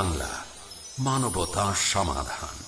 বাংলা মানবতা সমাধান।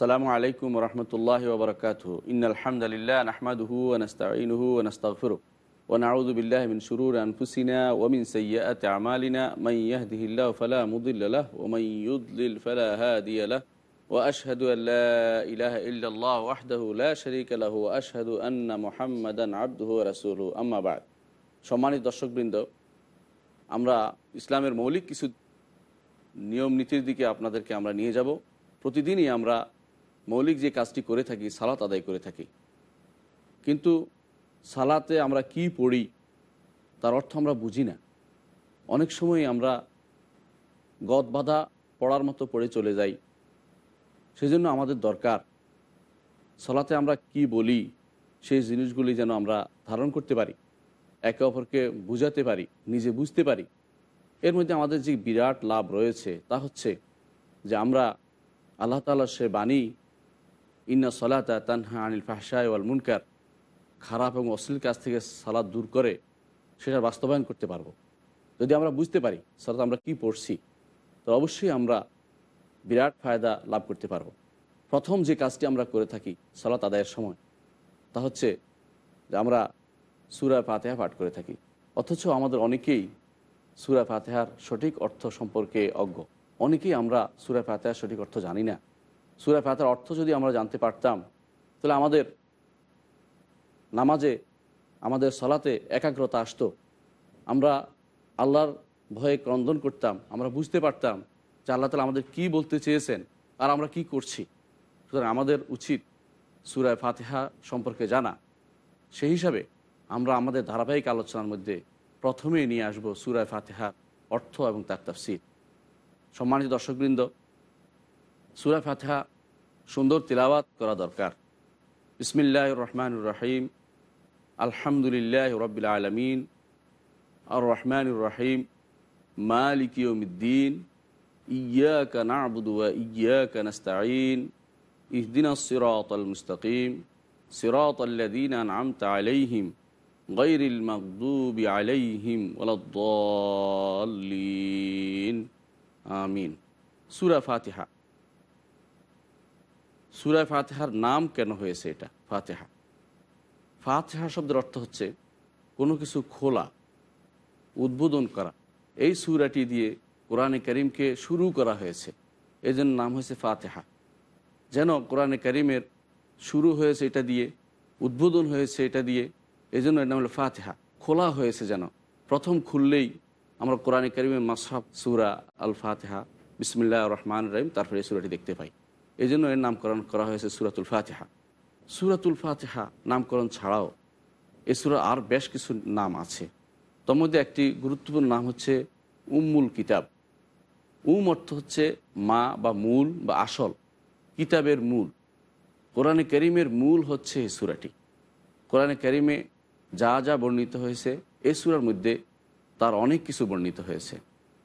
আসসালামু আলাইকুম রহমতুল্লাহ ওবরকাত ইনালহামদুলিল্লাহ নাহমাদহু ওনস্তাইনহু ওনস্তাফরু ونعوذ بالله من شرور أنفسنا ومن سيئات أعمالنا من يهده الله فلا مضل له ومن يضلل فلا هادي له وأشهد أن لا إله إلا الله وحده لا شريك له وأشهد أن محمدا عبده ورسوله أما بعد সম্মানিত দর্শকবৃন্দ আমরা ইসলামের মৌলিক কিছু নিয়ম নীতির দিকে আপনাদেরকে আমরা নিয়ে যাব প্রতিদিনই আমরা মৌলিক যে কাজটি করে থাকি, সালাত আদায় করে থাকি, কিন্তু সালাতে আমরা কি পড়ি, তার অর্থ আমরা বুঝি না। অনেক সময় আমরা গদ বাঁধা পড়ার মতো পড়ে চলে যাই, সেজন্য আমাদের দরকার সালাতে আমরা কি বলি, সেই জিনিসগুলি যেন আমরা ধারণ করতে পারি, একে অপরকে বুঝাতে পারি, নিজে বুঝতে পারি। এর মধ্যে আমাদের যে বিরাট লাভ রয়েছে, তা হচ্ছে যে আমরা আল্লাহ তালার সে বাণী ইন্না সলাতা তানহা আনিল ফাহসায় ওয়াল মুনকার। খারাপ এবং অশ্লীল কাজ থেকে সালাদ দূর করে সেটা বাস্তবায়ন করতে পারব। যদি আমরা বুঝতে পারি সালাত আমরা কি পড়ছি, তো অবশ্যই আমরা বিরাট ফায়দা লাভ করতে পারব। প্রথম যে কাজটি আমরা করে থাকি সালাত আদায়ের সময়, তা হচ্ছে যে আমরা সুরা ফাতেহা পাঠ করে থাকি। অথচ আমাদের অনেকেই সুরা ফাতেহার সঠিক অর্থ সম্পর্কে অজ্ঞ। অনেকেই আমরা সুরা ফাতেহার সঠিক অর্থ জানি না। সুরা ফাতেহার অর্থ যদি আমরা জানতে পারতাম, তাহলে আমাদের নামাজে, আমাদের সলাতে একাগ্রতা আসতো। আমরা আল্লাহর ভয়ে ক্রন্দন করতাম, আমরা বুঝতে পারতাম যে আল্লাহ তালা আমাদের কি বলতে চেয়েছেন আর আমরা কি করছি। সুতরাং আমাদের উচিত সুরায় ফাতেহা সম্পর্কে জানা। সেই হিসাবে আমরা আমাদের ধারাবাহিক আলোচনার মধ্যে প্রথমেই নিয়ে আসব সুরায় ফাতেহার অর্থ এবং তার তাফসির। সম্মানিত দর্শকবৃন্দ সুরা ফাতহা সুন্দর তিলাবাত করা দরকার ইসমিল্লা রহমান রাহিম আলহামদুলিল্লাহ রবিল আলমিন আর রহমান রাহিম মালিকিউমিদ্দিন ইয়া কানা আবুদুয়া ইয়া কানাস্তাইন ইহদিনা সিরাতল মুস্তাকিম সিরাতল্লাদিন আমতা আলাইহিম গৈরিল মকদুব আলাইহিম ওলাদ্দিন আমিন সুরা ফাতিহা সুরায় ফাতেহার নাম কেন হয়েছে এটা? ফাতেহা। ফাতেহা শব্দের অর্থ হচ্ছে কোনো কিছু খোলা, উদ্বোধন করা। এই সুরাটি দিয়ে কোরআনে করিমকে শুরু করা হয়েছে। এই জন্য নাম হয়েছে ফাতেহা। যেন কোরআনে করিমের শুরু হয়েছে এটা দিয়ে, উদ্বোধন হয়েছে এটা দিয়ে এই জন্য নাম হলো ফাতেহা। খোলা হয়েছে যেন। প্রথম খুললেই আমরা কোরআনে করিমের মাসহাব সুরা আল ফাতেহা বিসমিল্লা রহমান রহিম, তারপরে এই সুরাটি দেখতে পাই। এই জন্য এর নামকরণ করা হয়েছে সুরাতুল ফাতেহা। সুরাতুল ফাতেহা নামকরণ ছাড়াও এ সুরা আর বেশ কিছু নাম আছে। তার মধ্যে একটি গুরুত্বপূর্ণ নাম হচ্ছে উম্মুল কিতাব। উম অর্থ হচ্ছে মা বা মূল বা আসল, কিতাবের মূল। কোরআনে করিমের মূল হচ্ছে এই সুরাটি। কোরআনে করিমে যা যা বর্ণিত হয়েছে এই সুরার মধ্যে তার অনেক কিছু বর্ণিত হয়েছে।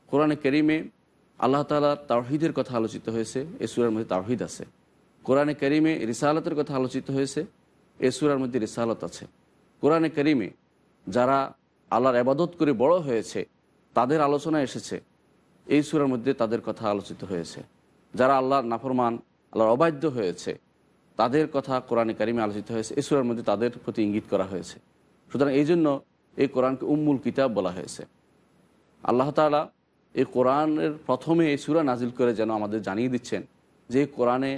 কোরআনে করিমে আল্লাহ তালার তাওহিদের কথা আলোচিত হয়েছে, এ সুরার মধ্যে তাওহিদ আছে। কোরআনে করিমে রিসালতের কথা আলোচিত হয়েছে, এ সুরার মধ্যে রিসালত আছে। কোরআনে করিমে যারা আল্লাহর আবাদত করে বড় হয়েছে, তাদের আলোচনা এসেছে, এই সুরার মধ্যে তাদের কথা আলোচিত হয়েছে। যারা আল্লাহর নাফরমান, আল্লাহর অবাধ্য হয়েছে, তাদের কথা কোরআনে কারিমে আলোচিত হয়েছে এই সুরার মধ্যে তাদের প্রতি ইঙ্গিত করা হয়েছে। সুতরাং এই জন্য এই কোরআনকে উম্মুল কিতাব বলা হয়েছে। আল্লাহ তালা এই কোরআনের প্রথমে এই সুরা নাজিল করে যেন আমাদের জানিয়ে দিচ্ছেন যে কোরআনে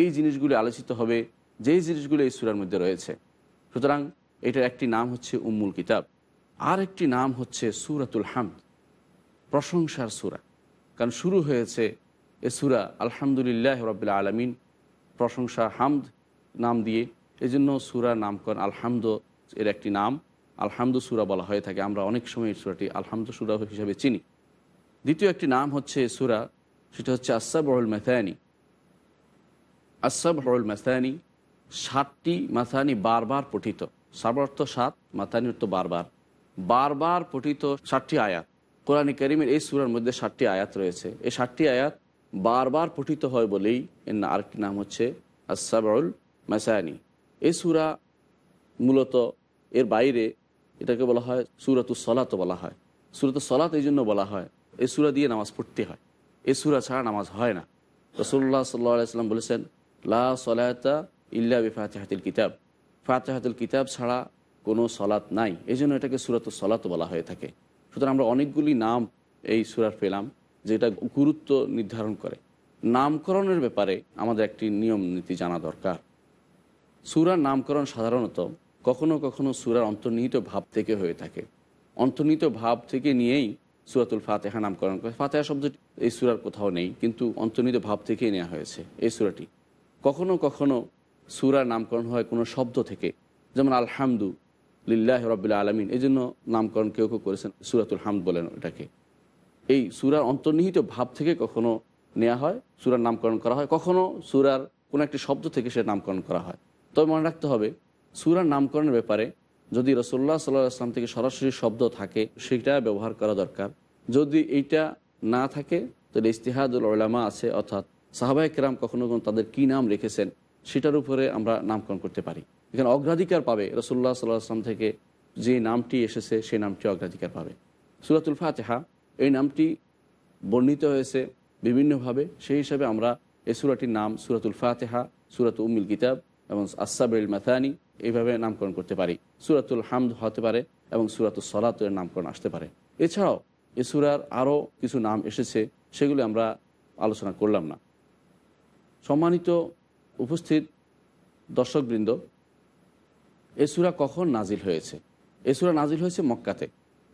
এই জিনিসগুলি আলোচিত হবে, যেই জিনিসগুলি এই সুরার মধ্যে রয়েছে। সুতরাং এটার একটি নাম হচ্ছে উম্মুল কিতাব। আর একটি নাম হচ্ছে সুরাতুল হামদ, প্রশংসার সুরা। কারণ শুরু হয়েছে এ সুরা আলহামদুলিল্লাহ রবিল্লা আলমিন, প্রশংসা হামদ নাম দিয়ে। এই জন্য সুরা নামকরণ আলহামদ এর একটি নাম। আলহামদু সুরা বলা হয়ে থাকে। আমরা অনেক সময় সুরাটি আলহামদু সুরা হিসাবে চিনি। দ্বিতীয় একটি নাম হচ্ছে সুরা, সেটা হচ্ছে আসাবরুল মেথানি আসাবরুল মেথানি সাতটি মাথানি বারবার পঠিত। সাব অর্থ সাত মাথানি অর্থ বারবার। বারবার পঠিত ষাটটি আয়াত। কোরআন করিমের এই সুরার মধ্যে ষাটটি আয়াত রয়েছে। এই ষাটটি আয়াত বারবার পঠিত হয় বলেই এর আরেকটি নাম হচ্ছে আসাবরুল মাসানি। এই সুরা মূলত এর বাইরে এটাকে বলা হয় সুরাতুস সলাত বলা হয়। সুরাত সলাত এই জন্য বলা হয় এই সুরা দিয়ে নামাজ পড়তে হয়। এই সুরা ছাড়া নামাজ হয় না। রসুল্লাহ সাল্লাম বলেছেন, লা সলায়তা ইল্লা বিফাতেহাতিল কিতাব। ফাতেহাতুল কিতাব ছাড়া কোনো সলাৎ নাই। এই জন্য এটাকে সুরাত সলাত বলা হয়ে থাকে। সুতরাং আমরা অনেকগুলি নাম এই সুরার পেলাম, যেটা গুরুত্ব নির্ধারণ করে। নামকরণের ব্যাপারে আমাদের একটি নিয়ম নীতি জানা দরকার। সুরার নামকরণ সাধারণত কখনো কখনো সুরার অন্তর্নিহিত ভাব থেকে হয়ে থাকে। অন্তর্নিহিত ভাব থেকে নিয়েই সুরাতুল ফাতেহা নামকরণ করে। ফাতেহা শব্দটি এই সুরার কোথাও নেই, কিন্তু অন্তর্নিহিত ভাব থেকেই নেওয়া হয়েছে এই সুরাটি। কখনো কখনো সুরার নামকরণ হয় কোনো শব্দ থেকে, যেমন আলহামদু লিল্লাহ রবিল্লা আলমিন এই জন্য নামকরণ কেউ কেউ করেছেন সুরাতুল হামদ বলেন এটাকে। এই সুরার অন্তর্নিহিত ভাব থেকে কখনো নেওয়া হয়, সুরার নামকরণ করা হয়, কখনো সুরার কোনো একটি শব্দ থেকে সে নামকরণ করা হয়। তবে মনে রাখতে হবে, সুরার নামকরণের ব্যাপারে যদি রসোল্লা সাল্লাহ আসলাম থেকে সরাসরি শব্দ থাকে, সেটা ব্যবহার করা দরকার। যদি এইটা না থাকে, তাহলে ইস্তিহাদুল ওলামা আছে, অর্থাৎ সাহাবাই কেরাম কখনো কখনো তাদের কী নাম রেখেছেন, সেটার উপরে আমরা নামকরণ করতে পারি। এখানে অগ্রাধিকার পাবে রসুল্লাহ সাল্লাহ আসলাম থেকে, যে নামটি এসেছে, সেই নামটি অগ্রাধিকার পাবে। সুরাতুল ফাতেহা, এই নামটি বর্ণিত হয়েছে বিভিন্নভাবে। সেই হিসাবে আমরা এই সুরাটির নাম সুরাতুল ফাতেহা, সুরাত উম্মিল কিতাব এবং আসাবুল মাথানি এইভাবে নামকরণ করতে পারি। সুরাতুল হামদ হতে পারে এবং সুরাতুল সলাতের নামকরণ আসতে পারে। এছাড়াও এ সুরার আরও কিছু নাম এসেছে, সেগুলি আমরা আলোচনা করলাম না। সম্মানিত উপস্থিত দর্শকবৃন্দ, এ সুরা কখন নাজিল হয়েছে? এ সুরা নাজিল হয়েছে মক্কাতে।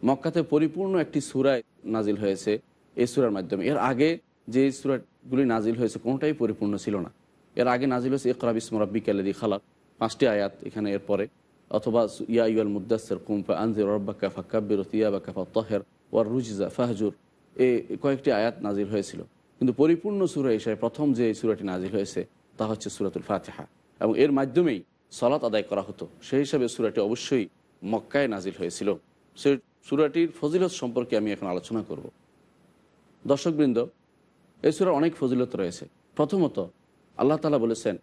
মক্কাতে পরিপূর্ণ একটি সুরায় নাজিল হয়েছে এই সুরার মাধ্যমে। এর আগে যে সুরাগুলি নাজিল হয়েছে কোনোটাই পরিপূর্ণ ছিল না। এর আগে নাজিল হয়েছে, ইকরাব ইসমরাব্বিক আল্লাদি খালাক। পাঁচটি আয়াত এখানে এরপরে, অথবা ইয়া ইউল মুদাসের কুমফা আনজির রব্বাকা ফাকাব্বির তিয়া বা কাফা তহের ওয়ার রুজিজা ফাহজুর। এ কয়েকটি আয়াত নাজিল হয়েছিল। কিন্তু পরিপূর্ণ সুরা হিসাবে প্রথম যে সুরাটি নাজিল হয়েছে, তা হচ্ছে সুরাতুল ফাতেহা। এবং এর মাধ্যমেই সলাত আদায় করা হতো। সেই হিসাবে সুরাটি অবশ্যই মক্কায় নাজিল হয়েছিল। সে সুরাটির ফজিলত সম্পর্কে আমি এখন আলোচনা করব। দর্শকবৃন্দ, এই সুরার অনেক ফজিলত রয়েছে। প্রথমত আল্লাহ তালা বলেছেন,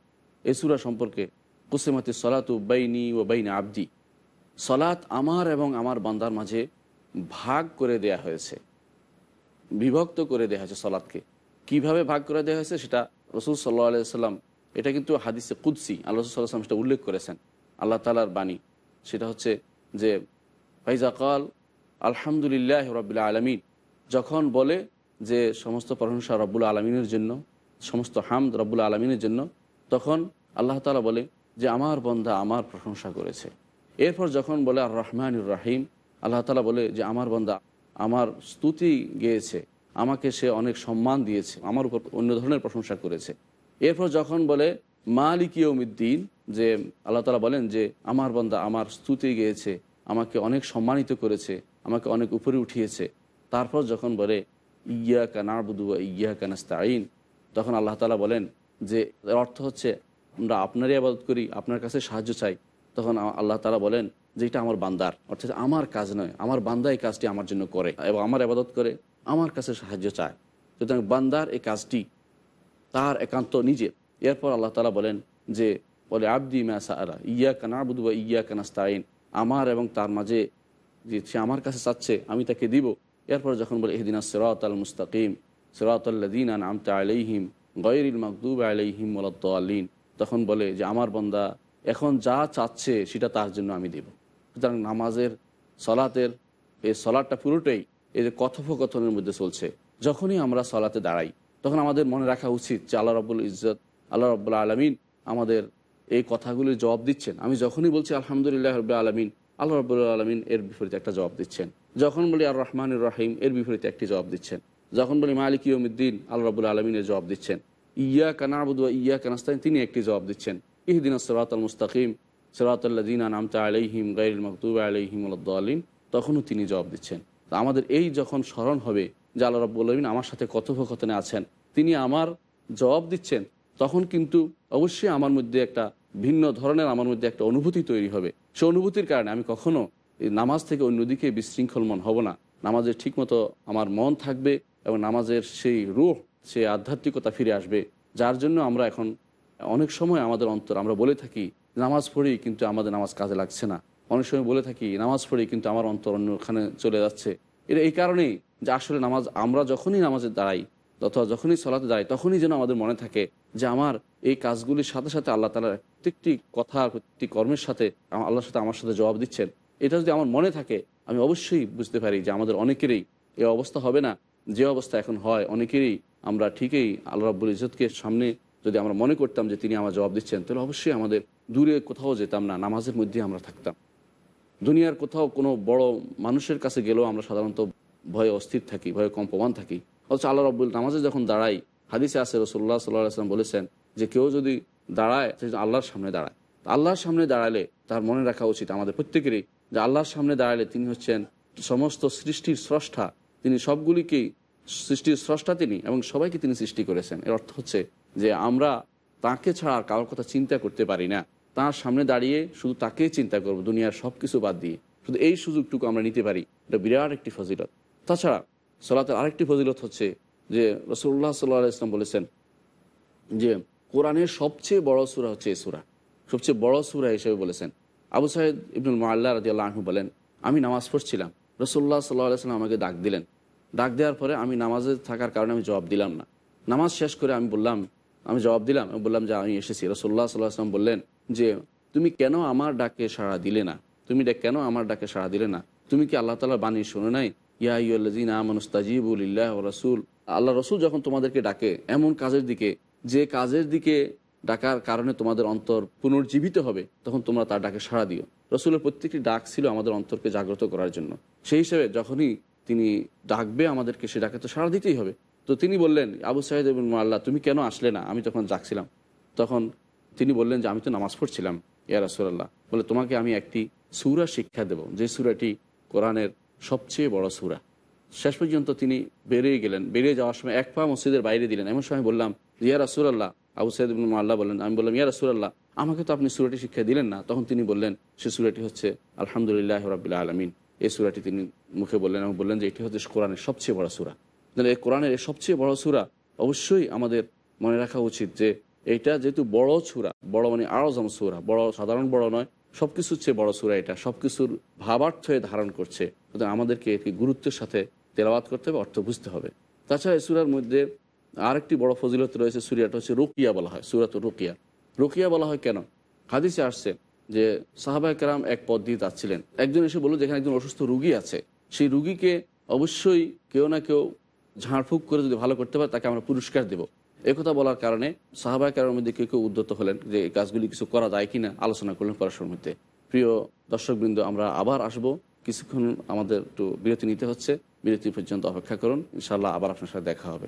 এই সুরা সম্পর্কে, কুসেমাতি সলাতু বাইনি ও বাইনা আবদি। সলাত আমার এবং আমার বান্দার মাঝে ভাগ করে দেয়া হয়েছে। বিভক্ত করে দেওয়া হয়েছে সলাৎকে। কীভাবে ভাগ করে দেওয়া হয়েছে সেটা রসুল সাল্লাহ আলাইসাল্লাম এটা কিন্তু হাদিসে কুদ্সি, আল্লাহ সাল্লাম সেটা উল্লেখ করেছেন। আল্লাহ তালার বাণী, সেটা হচ্ছে যে, ফাইজা কাল আলহামদুলিল্লাহ রবিল্লা আলমিন, যখন বলে যে, সমস্ত প্রশংসা রব্বুল আলমিনের জন্য সমস্ত হামদ রব্বুল আলমিনের জন্য, তখন আল্লাহ তালা বলে যে, আমার বন্ধা আমার প্রশংসা করেছে। এরপর যখন বলে আর রহমানুর রাহিম, আল্লাহ তালা বলে যে, আমার বন্ধা আমার স্তুতি গেয়েছে, আমাকে সে অনেক সম্মান দিয়েছে, আমার উপর অন্য ধরনের প্রশংসা করেছে। এরপর যখন বলে, মালিক ইয়মিদ্দিন যে আল্লাহ তালা বলেন যে, আমার বন্দা আমার স্তুতি গেয়েছে, আমাকে অনেক সম্মানিত করেছে, আমাকে অনেক উপরে উঠিয়েছে। তারপর যখন বলে ইয়া কানাবুদু ইয়া কানাস্তাইন তখন আল্লাহ তালা বলেন যে অর্থ হচ্ছে আমরা আপনারই আবাদত করি, আপনার কাছে সাহায্য চাই। তখন আল্লাহ তালা বলেন যে, এটা আমার বান্দার। অর্থাৎ আমার কাজ নয়, আমার বান্দা এই কাজটি আমার জন্য করে এবং আমার আবাদত করে, আমার কাছে সাহায্য চায়। সুতরাং বান্দার এই কাজটি তার একান্ত নিজের এরপর আল্লাহ তালা বলেন যে বলে আব্দি ম্যাসা আলা ইয়া কানাবুদু বা ইয়া কানাস্তাইন আমার এবং তার মাঝে যে সে আমার কাছে চাচ্ছে, আমি তাকে দিব। এরপর যখন বলে এহদিনা সিরাত আল মুস্তাকিম। সিরাত আল্লাদিন আন আমতা আলাইহিম গয়রিল মকদুব আলাইহিম আলিন তখন বলে যে, আমার বন্দা, এখন যা চাচ্ছে সেটা তার জন্য আমি দেব। সুতরাং নামাজের সলাতের, এই সলাটটা পুরোটাই এই যে কথোপকথনের মধ্যে চলছে। যখনই আমরা সলাতে দাঁড়াই, তখন আমাদের মনে রাখা উচিত যে, আল্লাহ রব্বুল ইজ্জত, আল্লাহ রব্বুল্লা আলমিন আমাদের এই কথাগুলির জবাব দিচ্ছেন। আমি যখনই বলছি, আলহামদুলিল্লাহ রব আলমিন, আল্লাহ রব্বুল্লা আলমিন এর বিপরীতে একটা জবাব দিচ্ছেন। যখন বলি, আর রহমান রাহিম, এর বিপরীতে একটি জবাব দিচ্ছেন। যখন বলি, মালিক ইয়মুদ্দিন আল্লাহ রবুল্লা আলমিনের জবাব দিচ্ছেন। ইয়া কানাবুদ ইয়া কানাস্তাইন তিনি একটি জবাব দিচ্ছেন। ইহদিন সরাত আল মুস্তাকিম সরাতাল্লাদিন নামতা আলাইহিম গাইল মকতুব আলাইহিম আলিন তখনও তিনি জবাব দিচ্ছেন। তা আমাদের এই যখন স্মরণ হবে যে আল্লাহ রব্বুল আলমিন আমার সাথে কথোপকথনে আছেন, তিনি আমার জবাব দিচ্ছেন, তখন কিন্তু অবশ্যই আমার মধ্যে একটা ভিন্ন ধরনের, আমার মধ্যে একটা অনুভূতি তৈরি হবে। সে অনুভূতির কারণে আমি কখনো এই নামাজ থেকে অন্যদিকে বিশৃঙ্খল মন হব না। নামাজের ঠিকমতো আমার মন থাকবে এবং নামাজের সেই রুহ, সেই আধ্যাত্মিকতা ফিরে আসবে, যার জন্য আমরা এখন অনেক সময় আমাদের অন্তর, আমরা বলে থাকি, নামাজ পড়ি কিন্তু আমাদের নামাজ কাজে লাগছে না। অনেক সময় বলে থাকি, নামাজ পড়ি কিন্তু আমার অন্তর অন্যখানে চলে যাচ্ছে। এটা এই কারণেই যে আসলে নামাজ, আমরা যখনই নামাজে দাঁড়াই, অথবা যখনই সলাতে দাঁড়াই, তখনই যেন আমাদের মনে থাকে যে আমার এই কাজগুলির সাথে সাথে আল্লাহ তালার প্রত্যেকটি কথা প্রত্যেকটি কর্মের সাথে আল্লাহর সাথে আমার সাথে জবাব দিচ্ছেন। এটা যদি আমার মনে থাকে, আমি অবশ্যই বুঝতে পারি যে আমাদের অনেকেরই এই অবস্থা হবে না। যে অবস্থা এখন হয়, অনেকেরই আমরা ঠিকই আল্লাহ রাব্বুল ইজতকে সামনে যদি আমরা মনে করতাম যে তিনি আমার জবাব দিচ্ছেন, তাহলে অবশ্যই আমাদের দূরে কোথাও যেতাম না, নামাজের মধ্যে আমরা থাকতাম। দুনিয়ার কোথাও কোনো বড় মানুষের কাছে গেলেও আমরা সাধারণত ভয়ে অস্থির থাকি, ভয়ে কম্পমান থাকি। অথচ আল্লাহ রব্বুল নামাজে যখন দাঁড়াই, হাদিসে আসে রসুল্লাহ সাল্লাহ আসলাম বলেছেন যে কেউ যদি দাঁড়ায়, সে আল্লাহর সামনে দাঁড়ায়। আল্লাহর সামনে দাঁড়ালে তার মনে রাখা উচিত আমাদের প্রত্যেকেরই যে আল্লাহর সামনে দাঁড়ালে তিনি হচ্ছেন সমস্ত সৃষ্টির স্রষ্টা তিনি সবগুলিকেই সৃষ্টির স্রষ্টা তিনি এবং সবাইকে তিনি সৃষ্টি করেছেন। এর অর্থ হচ্ছে যে আমরা তাকে ছাড়া আর কারোর কথা চিন্তা করতে পারি না। তার সামনে দাঁড়িয়ে শুধু তাকেই চিন্তা করব, দুনিয়ার সব কিছু বাদ দিয়ে। শুধু এই সুযোগটুকু আমরা নিতে পারি। এটা বিরাট একটি ফজিলত। তাছাড়া সলাতের আরেকটি ফজিলত হচ্ছে যে রসুল্লাহ সাল্লাহ ইসলাম বলেছেন যে কোরআনের সবচেয়ে বড় সুরা হচ্ছে এই সুরা। সবচেয়ে বড় সুরা হিসেবে বলেছেন। আবু সাহেদ ইবনুল মাল্লা রাজি আল্লাহ বলেন, আমি নামাজ পড়ছিলাম রসুল্লাহ সাল্লাহ সাল্লাম আমাকে ডাক দিলেন। ডাক দেওয়ার পরে আমি নামাজে থাকার কারণে আমি জবাব দিলাম না। নামাজ শেষ করে আমি বললাম, আমি জবাব দিলাম, আমি বললাম যে আমি এসেছি। রসুল্লাহ সাল্লাহ আসলাম বললেন যে, তুমি কেন আমার ডাকে সাড়া দিলে না? তুমি কেন আমার ডাকে সাড়া দিলে না? তুমি কি আল্লাহ তালার বাণী শোনো নাই? ইয়াইজিন আমানুস্তাজিবুল্লাহ রসুল। আল্লাহ রসুল যখন তোমাদেরকে ডাকে এমন কাজের দিকে, যে কাজের দিকে ডাকার কারণে তোমাদের অন্তর পুনর্জীবিত হবে, তখন তোমরা তার ডাকে সাড়া দিও। রসুলের প্রত্যেকটি ডাক ছিল আমাদের অন্তরকে জাগ্রত করার জন্য। সেই হিসেবে যখনই তিনি ডাকবে আমাদেরকে, সে ডাকে তো সাড়া দিতেই হবে। তো তিনি বললেন, আবু সাহেদ এবং আল্লাহ তুমি কেন আসলে না? আমি তখন ডাকছিলাম তখন তিনি বললেন যে, আমি তো নামাজ পড়ছিলাম, ইয়া রাসুল্লাহ বলে, তোমাকে আমি একটি সুরা শিক্ষা দেব, যে সুরাটি কোরআনের সবচেয়ে বড় সুরা। শেষ পর্যন্ত তিনি বেরিয়ে গেলেন। বেরিয়ে যাওয়ার সময় এক পা মসজিদের বাইরে দিলেন। এমন সময় বললাম, ইয়া রাসুল্লাহ আবু সাইদ আল্লাহ বললেন আমি বললাম, ইয়া রাসুল্লাহ আমাকে তো আপনি সুরাটি শিক্ষা দিলেন না। তখন তিনি বললেন, সে সুরাটি হচ্ছে আলহামদুলিল্লাহ রবিল্লা আলমিন। এই সুরাটি তিনি মুখে বললেন এবং বললেন যে, এটি হচ্ছে কোরআনের সবচেয়ে বড় সুরা। তাহলে এই কোরআনের এই সবচেয়ে বড় সুরা অবশ্যই আমাদের মনে রাখা উচিত যে, এইটা যেহেতু বড় সুরা, বড় মানে আরজম সুরা, বড় সাধারণ বড় নয় সব কিছুর চেয়ে বড় সুরা এটা সব কিছুর ভাবার্থে ধারণ করছে। আমাদেরকে এটি গুরুত্বের সাথে তেলাবাদ করতে হবে, অর্থ বুঝতে হবে। তাছাড়া এই সুরার মধ্যে আরেকটি বড় ফজিলত রয়েছে সুরিয়াটা হচ্ছে রুকিয়া বলা হয়, সুরাত রুকিয়া। রুকিয়া বলা হয় কেন? হাদিসে আসছে যে সাহাবাহ কেরাম এক পদ দিয়ে যাচ্ছিলেন। একজন এসে বলল, যেখানে একজন অসুস্থ রুগী আছে, সেই রুগীকে অবশ্যই কেউ না কেউ ঝাড়ফুঁক করে যদি ভালো করতে পারে, তাকে আমরা পুরস্কার দেব। একথা বলার কারণে সাহাবাহ কেরামের মধ্যে কেউ কেউ উদ্যত হলেন যে এই কাজগুলি কিছু করা যায় কিনা আলোচনা করলেন পড়াশোনার মধ্যে। প্রিয় দর্শকবৃন্দ, আমরা আবার আসব। কিছুক্ষণ আমাদের একটু বিরতি নিতে হচ্ছে। বিরতি পর্যন্ত অপেক্ষা করুন। ইনশাল্লাহ আবার আপনার সাথে দেখা হবে।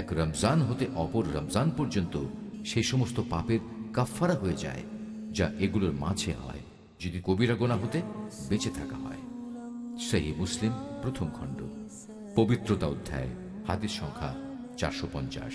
এক রমজান হতে অপর রমজান পর্যন্ত সেই সমস্ত পাপের কাফফারা হয়ে যায়, যা এগুলোর মাঝে হয়, যদি কবিরা গোনা হতে বেঁচে থাকা হয়। সেই মুসলিম প্রথম খণ্ড, পবিত্রতা অধ্যায় হাতের সংখ্যা চারশো পঞ্চাশ।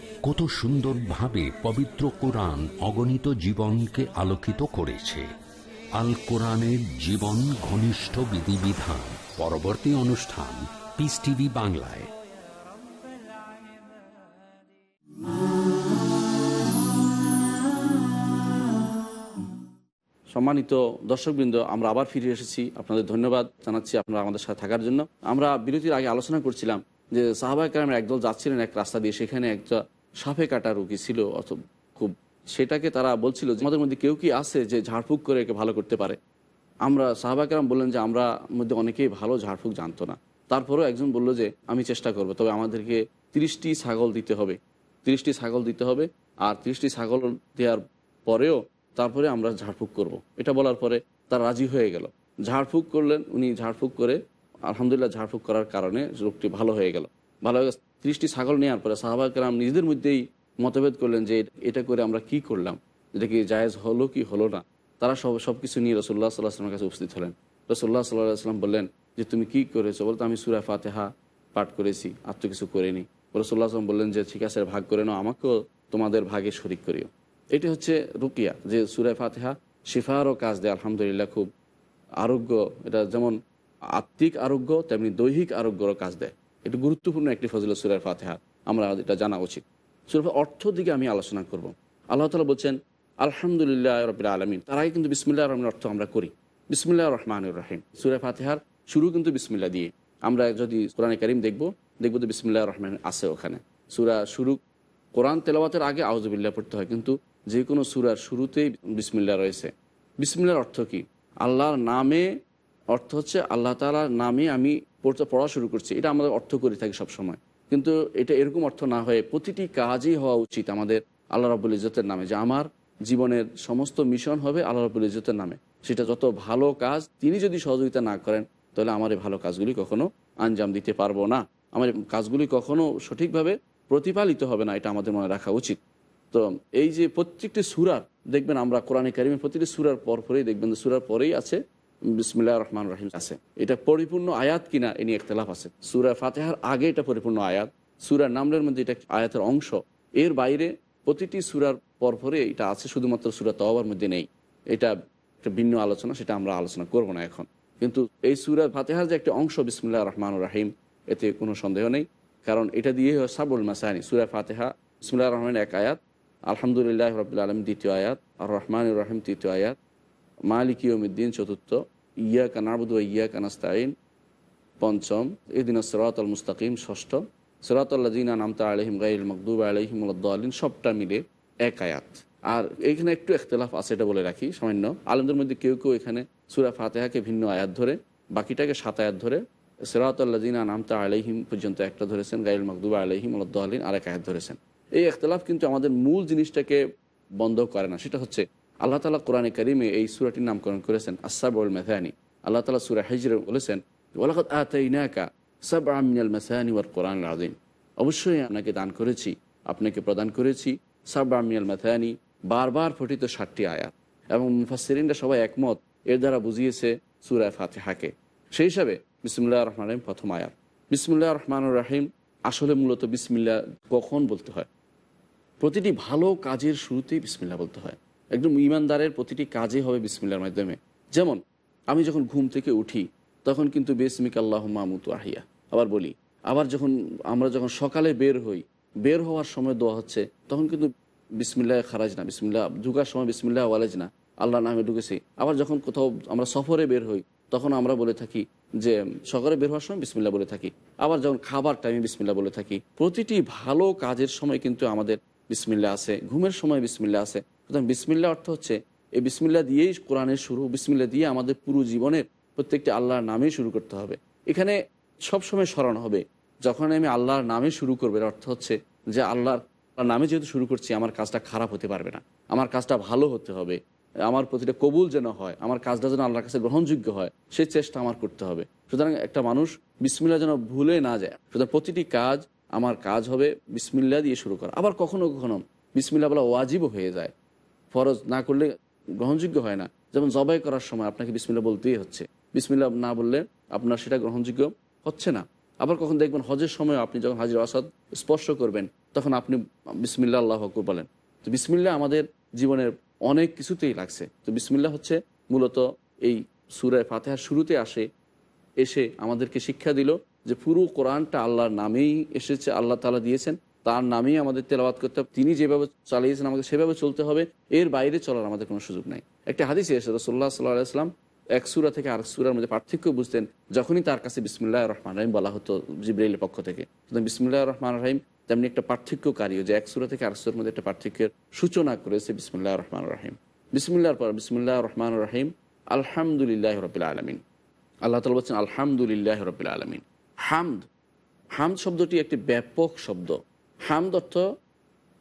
কত সুন্দরভাবে পবিত্র কোরআন অগণিত জীবনকে আলোকিত করেছে। আল কোরআনের জীবন ঘনিষ্ঠ বিধিবিধান। পরবর্তী অনুষ্ঠান পিস টিভি বাংলায়। সম্মানিত দর্শকবৃন্দ, আমরা আবার ফিরে এসেছি। আপনাদের ধন্যবাদ জানাচ্ছি আপনারা আমাদের সাথে থাকার জন্য। আমরা বিরতির আগে আলোচনা করছিলাম যে সাহাবাই কালামের একদল যাচ্ছিলেন এক রাস্তা দিয়ে। সেখানে একটা সাপে কাটা রুগী ছিল অত খুব সেটাকে তারা বলছিল আমাদের মধ্যে কেউ কি আছে যে ঝাড়ফুঁক করে একে ভালো করতে পারে? আমরা সাহাবা কালাম বললেন যে আমরা মধ্যে অনেকেই ভালো ঝাড়ফুঁক জানতো না। তারপরেও একজন বলল যে আমি চেষ্টা করব, তবে আমাদেরকে তিরিশটি ছাগল দিতে হবে। তিরিশটি ছাগল দিতে হবে, আর তিরিশটি ছাগল দেওয়ার পরেও তারপরে আমরা ঝাড়ফুঁক করব। এটা বলার পরে তার রাজি হয়ে গেল। ঝাড়ফুঁক করলেন, উনি ঝাড়ফুঁক করে আলহামদুলিল্লাহ ঝাড়ফুঁক করার কারণে রোগটি ভালো হয়ে গেল। ভালো হয়ে ত্রিশটি ছাগল নেওয়ার পরে সাহাবাকরাম নিজেদের মধ্যেই মতভেদ করলেন যে এটা করে আমরা কি করলাম? এটা কি জায়েজ হলো কি হলো না? তারা সব সব কিছু নিয়ে রসুল্লাহ সাল্লাহ আসলামের কাছে উপস্থিত হলেন। রসুল্লাহ সাল্লাহ আসলাম বললেন যে, তুমি কি করেছ? বলতো আমি সুরা ফাতেহা পাঠ করেছি, আর তো কিছু করিনি। রসুল্লাহ আসলাম বললেন যে, ঠিক আছে, ভাগ করে নাও, আমাকেও তোমাদের ভাগে শরিক করিও। এটি হচ্ছে রুকিয়া, যে সুরায় ফাতেহা শিফারও কাজ দেয়। আলহামদুলিল্লাহ, খুব আরোগ্য, এটা যেমন আত্মিক আরোগ্য, তেমনি দৈহিক আরোগ্যরও কাজ দেয়। এটি গুরুত্বপূর্ণ একটি ফজিল সুরায় ফাতেহা। আমরা এটা জানা উচিত। সুরা অর্থ দিকে আমি আলোচনা করব। আল্লাহ তালা বলছেন, আলহামদুলিল্লাহ রবিল আলমিন। তারাই কিন্তু বিসমিল্লাহ রহমান অর্থ আমরা করি। বিসমিল্লাহ রহমান রাহিম। সুরায় ফাতেহার শুরু কিন্তু বিসমিল্লা দিয়ে। আমরা যদি কোরআনে করিম দেখব, দেখব তো বিসমিল্লাহ রহমান আছে ওখানে। সুরা শুরু, কোরআন তেলাওয়াতের আগে আউজবিল্লা পড়তে হয়, কিন্তু যে কোনো সুরার শুরুতেই বিসমিল্লা রয়েছে। বিসমিল্লার অর্থ কি? আল্লাহর নামে অর্থ হচ্ছে, আল্লাহ তালার নামে আমি পড়তে পড়া শুরু করছি। এটা আমাদের অর্থ করে থাকি সবসময়। কিন্তু এটা এরকম অর্থ না হয়ে প্রতিটি কাজই হওয়া উচিত আমাদের আল্লাহ রবুল ইজতের নামে। যে আমার জীবনের সমস্ত মিশন হবে আল্লাহ রবুল ইজতের নামে। সেটা যত ভালো কাজ তিনি যদি সহযোগিতা না করেন, তাহলে আমার এই ভালো কাজগুলি কখনো আঞ্জাম দিতে পারব না। আমার কাজগুলি কখনো সঠিকভাবে প্রতিপালিত হবে না, এটা আমাদের মনে রাখা উচিত। তো এই যে প্রত্যেকটি সুরার, দেখবেন আমরা কোরআনে কারিমের প্রতিটি সুরার পর পরেই দেখবেন সুরার পরেই আছে বিসমিল্লাহ রহমান রাহিম আছে। এটা পরিপূর্ণ আয়াত কিনা এ নিয়ে একতলাফ আছে। সুরা ফাতেহার আগে এটা পরিপূর্ণ আয়াত। সুরার নামের মধ্যে এটা আয়াতের অংশ। এর বাইরে প্রতিটি সুরার পর পরে এটা আছে, শুধুমাত্র সুরা তওয়াবার মধ্যে নেই। এটা একটা ভিন্ন আলোচনা, সেটা আমরা আলোচনা করব না এখন। কিন্তু এই সুরা ফাতেহার যে একটা অংশ বিসমিল্লাহ রহমান রাহিম, এতে কোনো সন্দেহ নেই। কারণ এটা দিয়ে হয় সাবুল মাসানি, সুরা ফাতেহা বিসমুল্লাহ রহমান এক আয়াত, আলহামদুলিল্লাহ রবিল আলম দ্বিতীয় আয়াত, আর রহমান রহিম তৃতীয় আয়াত। মালিক ইয়মুদ্দিন চতুর্থ ইয়া কানাবুদ ইয়া কানাস্তাইন পঞ্চম এদিন সরাত আল মুস্তাকিম ষষ্ঠ সরাত আল্লাদিনা নামতা আলহিম গাইল মকদুব আলহিম আলিন সবটা মিলে এক আয়াত। আর এইখানে একটু এখতলাফ আছে এটা বলে রাখি, সামান্য। আলমদের মধ্যে কেউ কেউ এখানে সুরা ফাতেহাকে ভিন্ন আয়াত ধরে, বাকিটাকে সাত আয়াত ধরে সিরাতাল্লাদিনা নামতা আলহিম পর্যন্ত একটা ধরেছেন গাইল মকদুবা আলহিম আলিন আরেক আয়াত ধরেছেন। এই এখতলাফ কিন্তু আমাদের মূল জিনিসটাকে বন্ধ করে না, সেটা হচ্ছে আল্লাহ তালা কোরআনে করিমে এই সুরাটির নামকরণ করেছেন আসাবুল মেথানি আল্লাহ তালা সুরা হিজরে বলেছেন ওলাকত আতাইনাকা সাব আমিনাল মেসানি ওয়ার কোরআন আদিম অবশ্যই আপনাকে দান করেছি, আপনাকে প্রদান করেছি সাব আমিনাল বারবার ফটিত ষাটটি আয়াত। এবং মুফাসিরিনরা সবাই একমত, এর দ্বারা বুঝিয়েছে সুরায় ফাতেহাকে। সেই হিসাবে বিসমুল্লাহ রহমান রহিম প্রথম আয়াত। বিসমুল্লাহ রহমান রাহিম আসলে মূলত বিসমিল্লা কখন বলতে হয়? প্রতিটি ভালো কাজের শুরুতেই বিসমিল্লা বলতে হয়। একদম ইমানদারের প্রতিটি কাজে হবে বিসমিল্লার মাধ্যমে। যেমন, আমি যখন ঘুম থেকে উঠি, তখন কিন্তু বেসমিক আল্লাহ মামুত আহিয়া। আবার বলি, আবার যখন আমরা যখন সকালে বের হই, বের হওয়ার সময় দোয়া হচ্ছে, তখন কিন্তু বিসমিল্লাহ খারাজ না বিসমিল্লা ঢুকার সময় বিসমিল্লাহ ওয়ালেজ না, আল্লাহ নামে ঢুকেছি। আবার যখন কোথাও আমরা সফরে বের হই, তখন আমরা বলে থাকি যে, সকালে বের হওয়ার সময় বিসমিল্লা বলে থাকি। আবার যখন খাবার টাইমে বিসমিল্লা বলে থাকি। প্রতিটি ভালো কাজের সময় কিন্তু আমাদের বিসমিল্লা আছে, ঘুমের সময় বিসমিল্লা আছে। সুতরাং বিসমিল্লা অর্থ হচ্ছে, এই বিসমিল্লা দিয়েই কোরআনের শুরু, বিসমিল্লা দিয়ে আমাদের পুরো জীবনের প্রত্যেকটি আল্লাহর নামেই শুরু করতে হবে। এখানে সবসময় স্মরণ হবে, যখন আমি আল্লাহর নামে শুরু করব অর্থ হচ্ছে যে আল্লাহর নামে যেহেতু শুরু করছি, আমার কাজটা খারাপ হতে পারবে না। আমার কাজটা ভালো হতে হবে, আমার প্রতিটা কবুল যেন হয়, আমার কাজটা যেন আল্লাহর কাছে গ্রহণযোগ্য হয় সেই চেষ্টা আমার করতে হবে। সুতরাং একটা মানুষ বিসমিল্লা যেন ভুলে না যায়। সুতরাং প্রতিটি কাজ, আমার কাজ হবে বিসমিল্লা দিয়ে শুরু করা। আবার কখনো কখনো বিসমিল্লা বলা ওয়াজিবও হয়ে যায়। ফরজ না করলে গ্রহণযোগ্য হয় না। যেমন জবাই করার সময় আপনাকে বিসমিল্লা বলতেই হচ্ছে। বিসমিল্লা না বললে আপনার সেটা গ্রহণযোগ্য হচ্ছে না। আবার কখন দেখবেন হজের সময় আপনি যখন হাজির আসাদ স্পর্শ করবেন, তখন আপনি বিসমিল্লা আল্লাহ হকু বলেন। তো বিসমিল্লা আমাদের জীবনের অনেক কিছুতেই লাগছে। তো বিসমিল্লা হচ্ছে মূলত এই সুরায় ফাতেহার শুরুতে আসে, এসে আমাদেরকে শিক্ষা দিল যে পুরো কোরআনটা আল্লাহর নামেই এসেছে, আল্লাহ তালা দিয়েছেন। তার নামেই আমাদের তেলাবাদ করতে হবে। তিনি যেভাবে চালিয়েছেন আমাদের, সেভাবে চলতে হবে। এর বাইরে চলার আমাদের কোনো সুযোগ নাই। একটা হাদিস এসে রসোল্লা সাল্লাহ আসলাম এক সুরা থেকে আরেক সুরার মধ্যে পার্থক্য বুঝতেন, যখনই তার কাছে বিসমুল্লাহ রহমান রহিম বলা হতো জিব্রাইলের পক্ষ থেকে। বিসমুল্লাহ রহমান রহিম তেমনি একটা পার্থক্যকারীও যে এক সুরা থেকে আরেক সুরের মধ্যে একটা পার্থক্যের সূচনা করেছে বিসমুল্লাহ রহমান রহিম। বিসমুল্লাহর পর বিসমুল্লাহ রহমান রহিম, আলহামদুলিল্লাহ রবিল আলমিন। আল্লাহ তালা বলছেন, আলহামদুলিল্লাহ রবিল আলমিন। হামদ হামদ শব্দটি একটি ব্যাপক শব্দ। হামদ অর্থ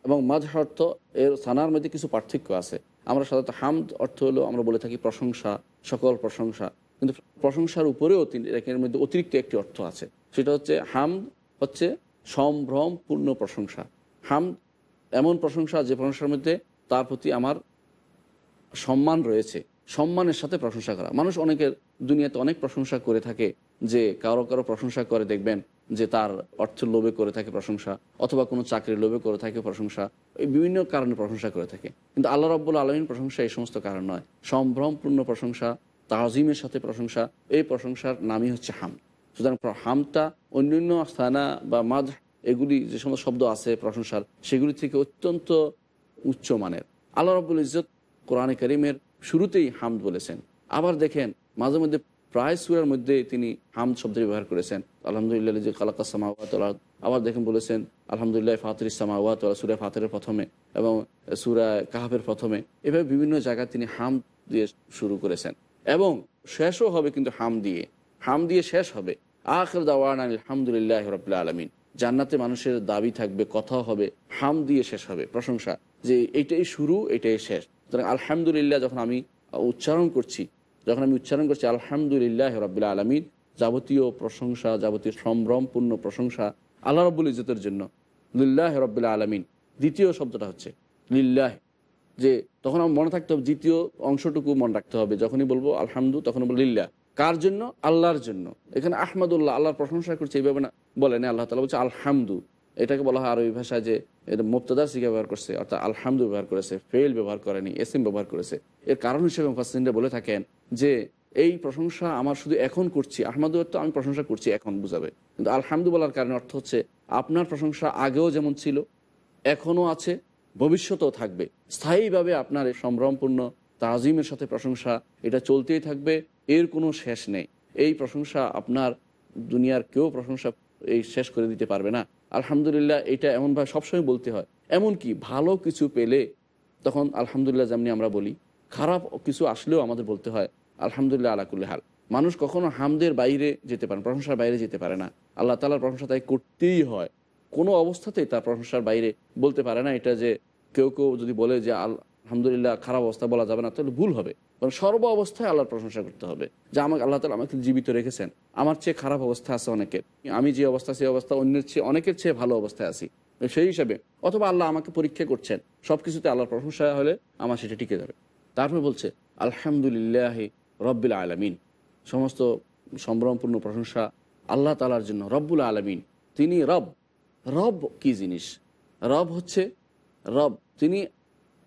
এবং মাঝ অর্থ এর সানার মধ্যে কিছু পার্থক্য আছে। আমরা সাধারণত হামদ অর্থ হলো আমরা বলে থাকি প্রশংসা, সকল প্রশংসা। কিন্তু প্রশংসার উপরেও তিনি এর মধ্যে অতিরিক্ত একটি অর্থ আছে। সেটা হচ্ছে হামদ হচ্ছে সম্ভ্রম পূর্ণ প্রশংসা। হামদ এমন প্রশংসা যে প্রশংসার মধ্যে তার প্রতি আমার সম্মান রয়েছে। সম্মানের সাথে প্রশংসা করা। মানুষ অনেকের দুনিয়াতে অনেক প্রশংসা করে থাকে যে কারও কারও প্রশংসা করে দেখবেন যে তার অর্থের লোভে করে থাকে প্রশংসা, অথবা কোনো চাকরির লোভে করে থাকে প্রশংসা, এই বিভিন্ন কারণে প্রশংসা করে থাকে। কিন্তু আল্লাহ রব্বুল আলমীর প্রশংসা এই সমস্ত কারণ নয়। সম্ভ্রমপূর্ণ প্রশংসা, তাজিমের সাথে প্রশংসা, এই প্রশংসার নামই হচ্ছে হাম। সুতরাং হামটা অন্যান্য স্থানা বা মাঝ এগুলি যে সমস্ত শব্দ আছে প্রশংসার, সেগুলি থেকে অত্যন্ত উচ্চমানের আল্লাহ রব্বুল ইজত কোরআনে করিমের শুরুতেই হামদ বলেছেন। আবার দেখেন, মাঝে মধ্যে প্রায় সুরের মধ্যে তিনি হাম শব্দ ব্যবহার করেছেন। আলহামদুলিল্লাহ যে কালাকা সামাওয়াত আবার দেখেন বলেছেন, আলহামদুলিল্লাহ ফাতির সামাওয়াত সুরা ফাতের প্রথমে এবং সুরা কাহাবের প্রথমে। এভাবে বিভিন্ন জায়গায় তিনি হাম দিয়ে শুরু করেছেন। এবং শেষও হবে কিন্তু হাম দিয়ে। হাম দিয়ে শেষ হবে। আখর দাওয়ান আলহামদুলিল্লাহ রবিল্লা আলমিন। জান্নাতে মানুষের দাবি থাকবে কথা হবে, হাম দিয়ে শেষ হবে। প্রশংসা যে এইটাই শুরু, এটাই শেষ। সুতরাং আলহামদুলিল্লাহ যখন আমি উচ্চারণ করছি যখন আমি উচ্চারণ করছি, আলহামদুলিল্লাহ রবিল্লা আলমিন যাবতীয় প্রশংসা, যাবতীয় সম্ভ্রমপূর্ণ প্রশংসা আল্লাহ রব্বুল ইজতের জন্য। লিল্লাহ রব্বুল্লাহ আলমিন দ্বিতীয় শব্দটা হচ্ছে, লিল্লাহ যে তখন আমার মনে থাকতে হবে, দ্বিতীয় অংশটুকু মনে রাখতে হবে। যখনই বলব আলহামদু তখন বলব লিল্লাহ কার জন্য? আল্লাহর জন্য। এখানে আহমদুল্লাহ আল্লাহর প্রশংসা করছে, এইভাবে না বলেন আল্লাহ তালা বলছে আলহামদু এটাকে বলা হয় আরবি ভাষায় যে এটা মুক্তদার শিখা ব্যবহার করছে, অর্থাৎ আলহামদু ব্যবহার করেছে ফেল ব্যবহার করেনি এসিম ব্যবহার করেছে। এর কারণ হিসেবে ফাসিনরা বলে থাকেন যে এই প্রশংসা আমার শুধু এখন করছি আহমদু তো আমি প্রশংসা করছি এখন, বুঝাবে। কিন্তু আলহামদু বলার কারণে অর্থ হচ্ছে আপনার প্রশংসা আগেও যেমন ছিল, এখনও আছে, ভবিষ্যতেও থাকবে। স্থায়ীভাবে আপনার এই সম্ভ্রমপূর্ণ তাজিমের সাথে প্রশংসা, এটা চলতেই থাকবে, এর কোনো শেষ নেই। এই প্রশংসা আপনার দুনিয়ার কেউ প্রশংসা এই শেষ করে দিতে পারবে না। আলহামদুলিল্লাহ এটা এমনভাবে সবসময় বলতে হয়। এমন কি ভালো কিছু পেলে তখন আলহামদুলিল্লাহ যেমনি আমরা বলি, খারাপ কিছু আসলেও আমাদের বলতে হয় আলহামদুলিল্লাহ আলাকুল্লি হাল। মানুষ কখনো হামদের বাইরে যেতে পারে প্রশংসার বাইরে যেতে পারে না। আল্লাহ তালার প্রশংসা তাই করতেই হয়। কোনো অবস্থাতেই তার প্রশংসার বাইরে বলতে পারে না এটা যে কেউ কেউ যদি বলে যে আল- আলহামদুলিল্লাহ খারাপ অবস্থা বলা যাবে না, তাহলে ভুল হবে। কারণ সর্ব অবস্থায় আল্লাহর প্রশংসা করতে হবে। যে আমাকে আল্লাহ তালা আমাকে জীবিত রেখেছেন। আমার চেয়ে খারাপ অবস্থা আছে অনেকের। আমি যে অবস্থা, সেই অবস্থা অন্যের চেয়ে অনেকের চেয়ে ভালো অবস্থায় আছি। সেই হিসাবে অথবা আল্লাহ আমাকে পরীক্ষা করছেন। সব কিছুতে আল্লাহর প্রশংসা হলে আমার সেটা টিকে যাবে। তারপরে বলছে, আলহামদুলিল্লাহ রব্বিল আলমিন। সমস্ত সম্ভ্রমপূর্ণ প্রশংসা আল্লাহ তালার জন্য, রব্বুল আলমিন। তিনি রব। রব কি জিনিস? রব হচ্ছে রব। তিনি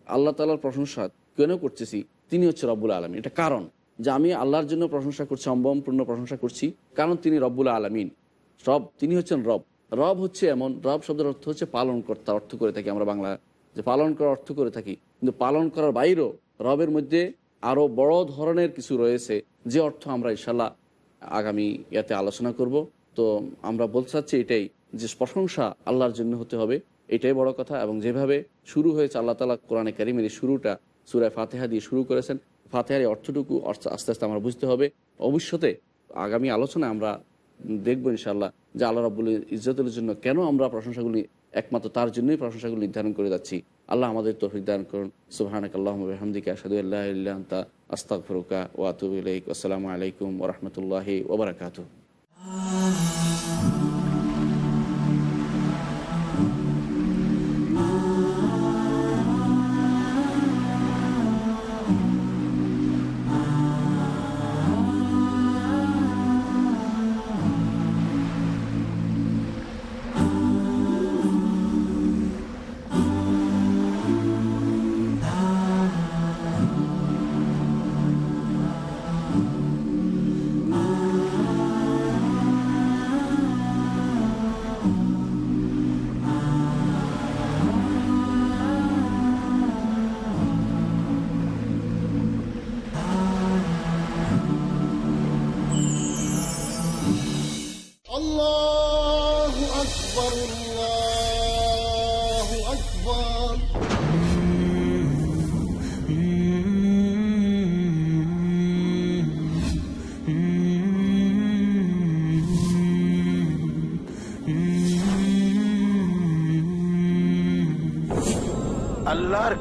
আল্লাহ তালার প্রশংসা কেন করতেছি? তিনি হচ্ছে রব্বুল আলমিন। এটা কারণ যে আমি আল্লাহর জন্য প্রশংসা করছি, সম্ভ্রমপূর্ণ প্রশংসা করছি। কারণ তিনি রব্বুল আলমিন। রব, তিনি হচ্ছেন রব। রব হচ্ছে এমন, রব শব্দের অর্থ হচ্ছে পালন কর্তা অর্থ করে থাকি আমরা বাংলা যে পালন করার অর্থ করে থাকি। কিন্তু পালন করার বাইরেও রবের মধ্যে আরও বড় ধরনের কিছু রয়েছে, যে অর্থ আমরা ইনশাল্লাহ আগামী ইয়াতে আলোচনা করব। তো আমরা বলতে চাচ্ছি এটাই, যে প্রশংসা আল্লাহর জন্য হতে হবে, এটাই বড় কথা। এবং যেভাবে শুরু হয়েছে, আল্লাহ তালা কোরআনে কারিমের শুরুটা সুরায় ফাতেহা দিয়ে শুরু করেছেন, ফাতেহার এই অর্থটুকু অর্থ আস্তে আস্তে আমরা বুঝতে হবে। ভবিষ্যতে আগামী আলোচনায় আমরা দেখব ইনশাল্লাহ যে আল্লাহ রাবুল ইজ্জতের জন্য কেন আমরা প্রশংসাগুলি, একমাত্র তার জন্যই প্রশংসাগুলি নির্ধারণ করে যাচ্ছি। আল্লাহ আমাদের তৌফিক দান করুন সুবহানাক আল্লাহ হামদিকা আসাদু আল্লাহ ইল্লা আন্তা আস্তাগফিরুকা ওয়া আতুবু ইলাইক আসসালামু আলাইকুম ওয়া রাহমাতুল্লাহি